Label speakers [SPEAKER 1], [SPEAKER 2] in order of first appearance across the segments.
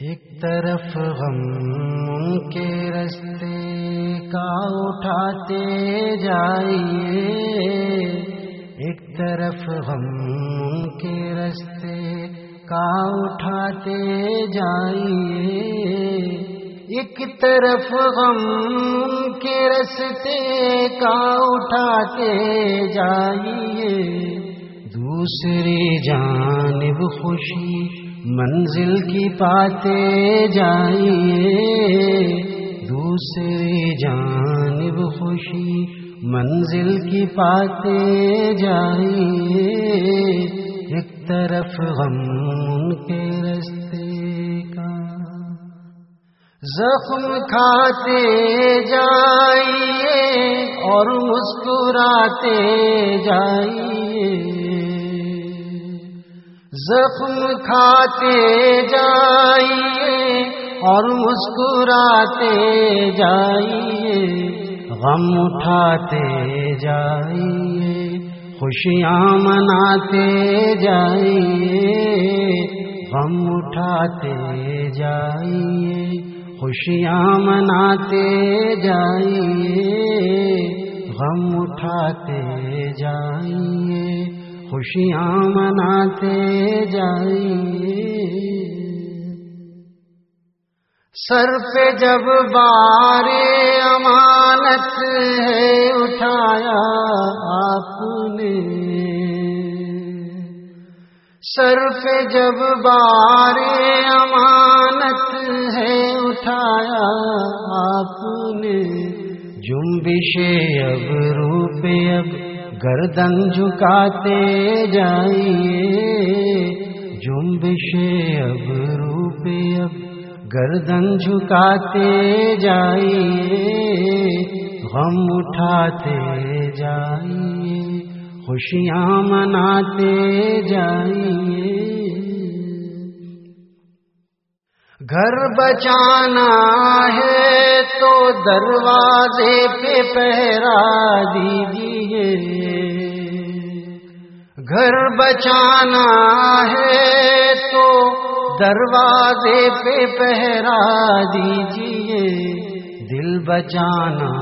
[SPEAKER 1] ایک طرف غم کے رستے کا اٹھاتے جائیے۔ ایک طرف غم کے رستے کا اٹھاتے جائیے۔ ایک طرف غم کے رستے کا اٹھاتے جائیے۔ دوسری جانب خوشی منزل کی پاتے جائیے دوسری جانب خوشی، منزل کی پاتے جائیے، ایک طرف غم کے رستے کا۔ زخم کھاتے جائیے اور مسکراتے جائیے۔ زخم کھاتے جائیے اور مسکراتے جائیے، غم اٹھاتے جائیے، خوشیاں مناتے جائیے، غم اٹھاتے جائیے، خوشیاں مناتے جائیے، غم اٹھاتے جائیے۔ خوشیاں مناتے جائیے سر پہ جب بار امانت ہے اٹھایا آپ نے۔ سر پہ جب بار امانت ہے اٹھایا آپ نے۔ جنبش اب روپ اب گردن جھکاتے جائیے۔ جنبش اب روپ اب گردن جھکاتے جائیے۔ غم اٹھاتے جائیے، خوشیاں مناتے جائیے۔ گھر بچانا ہے تو دروازے پہ پہرا دیجیے۔ گھر بچانا ہے تو دروازے پہ پہرا دیجیے دل بچانا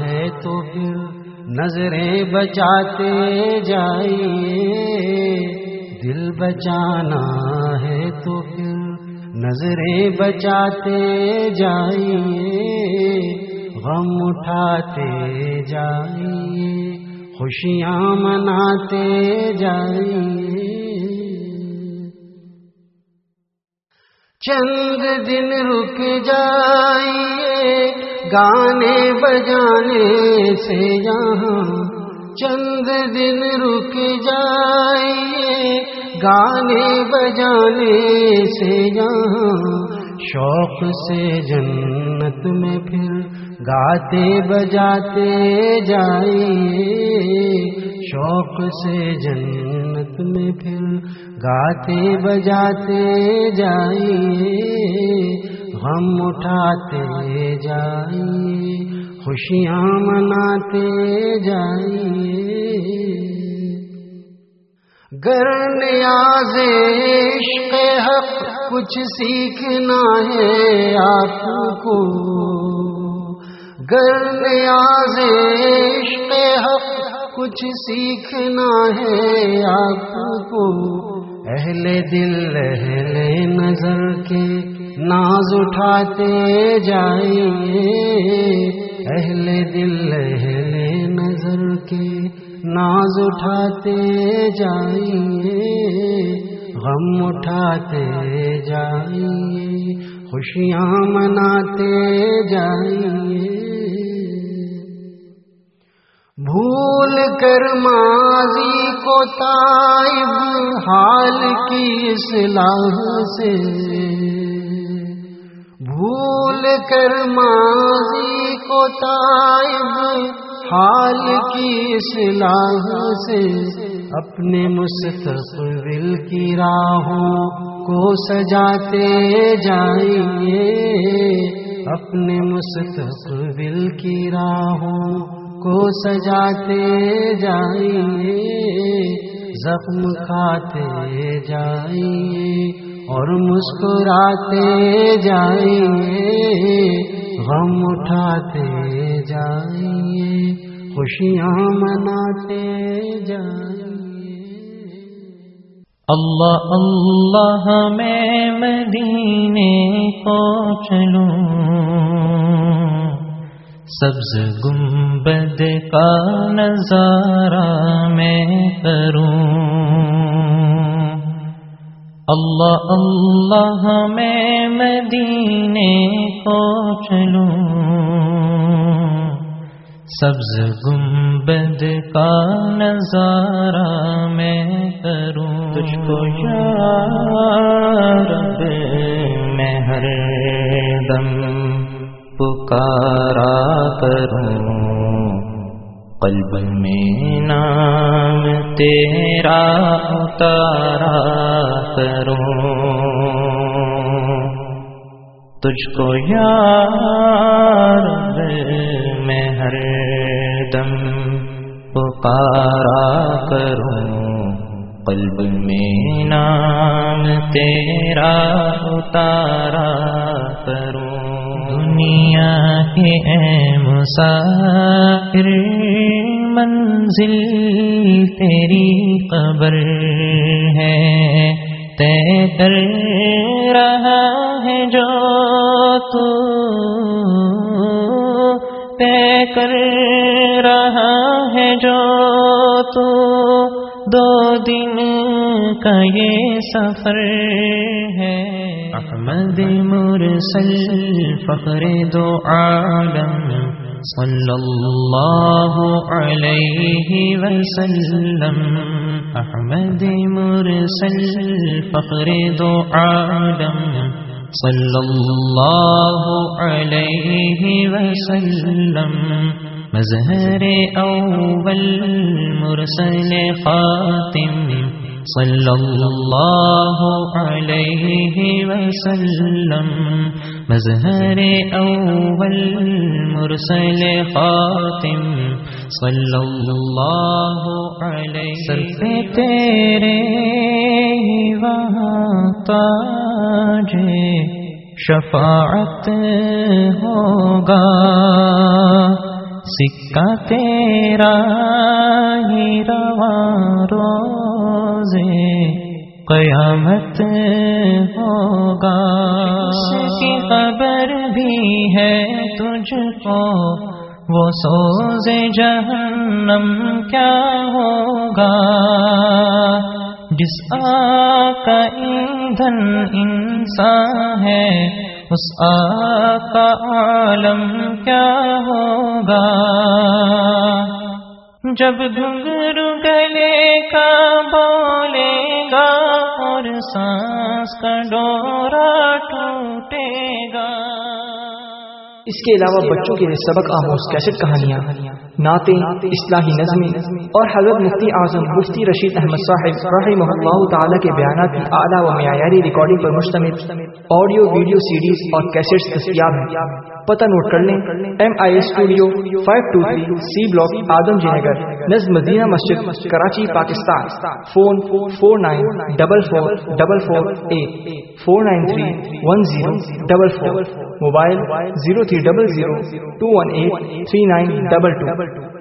[SPEAKER 1] ہے تو پھر نظریں بچاتے جائیے۔ دل بچانا ہے تو پھر نظریں بچاتے جائیے۔ غم اٹھاتے جائیے۔ خوشیاں مناتے جائیے چند دن رک جائیے گانے بجانے سے یہاں۔ چند دن رک جائیے گانے بجانے سے یہاں۔ شوق سے جنت میں پھر گاتے بجاتے جائیے۔ شوق سے جنت میں پھر گاتے بجاتے جائیے، غم اٹھاتے جائیے، خوشیاں مناتے جائیے۔ گر نیاز عشق حق، کچھ سیکھنا ہے آپ کو۔ گر نیاز عشق حق کچھ سیکھنا ہے آپ کو۔ اہل دل، اہل نظر کے ناز اٹھاتے جائیے۔ اہل دل، اہل نظر کے ناز اٹھاتے جائیے۔ غم اٹھاتے جائیے، خوشیاں مناتے جائیے۔ بھول کر ماضی کو تائب حال کی اصلاح سے۔ بھول کر ماضی کو تائب حال کی اصلاح سے۔ اپنے مستقبل کی راہوں کو سجاتے جائیے۔ اپنے مستقبل کی راہوں کو سجاتے جائیے، زخم کھاتے جائیے اور مسکراتے جائیے، غم اٹھاتے جائیے، خوشیاں مناتے جائیے۔
[SPEAKER 2] اللہ اللہ میں مدینے کو چلوں سبز گنبد کا نظارہ میں کروں۔ اللہ اللہ میں مدینے کو چلوں۔ سبز گنبد کا نظارہ میں کروں۔ تجھ کو رب میں ہر دم پکارا کروں۔ قلب میں نام تیرا اتارا کروں۔ تجھ کو یار میں ہر دم پکارا کروں۔ قلب میں نام تیرا اتارا کروں۔ دنیا کے اے مسافر، منزل تیری قبر ہے۔ طے کر رہا ہے جو تو۔ طے کر رہا ہے جو تو۔ دو دن کا یہ سفر ہے۔ احمد مرسل، فخر دو عالم صلی اللہ علیہ وسلم۔ احمد مرسل، فخر دو عالم صلی اللہ علیہ وسلم۔ مظہر اول مرسل خاتم۔ صلى الله عليه وسلم. مزهر أول مرسل خاتم. صلى الله عليه سر پہ تیرے ہی وہاں تاج شفاعت ہوگا سکہ تیرا ہی روان روان قیامت ہوگا۔ اس کی خبر بھی ہے تجھ کو۔ وہ سوز جہنم کیا ہوگا؟ جس آگ کا ایندھن انسان ہے، اس آگ کا عالم کیا ہوگا؟ جب گھنگرو گلے کا بولے گا اور سانس کا ڈورا ٹوٹے گا۔
[SPEAKER 3] اس کے علاوہ بچوں کے لیے سبق آموز کیسٹ کہانیاں، نعتیں، اصلاحی نظمیں اور حضرت مفتی اعظم مفتی رشید احمد صاحب رحمہ اللہ تعالیٰ کے بیانات کی اعلیٰ و معیاری ریکارڈنگ پر مشتمل، آڈیو، ویڈیو، سیڈیز اور کیسٹس دستیاب ہیں۔ پتہ نوٹ کر لیں M I studio five two three C block Adamjee Nagar نز Madina Masjid Karachi Pakistan phone four nine double four double four eight four nine three one zero double four mobile zero three double zero two one eight three nine double two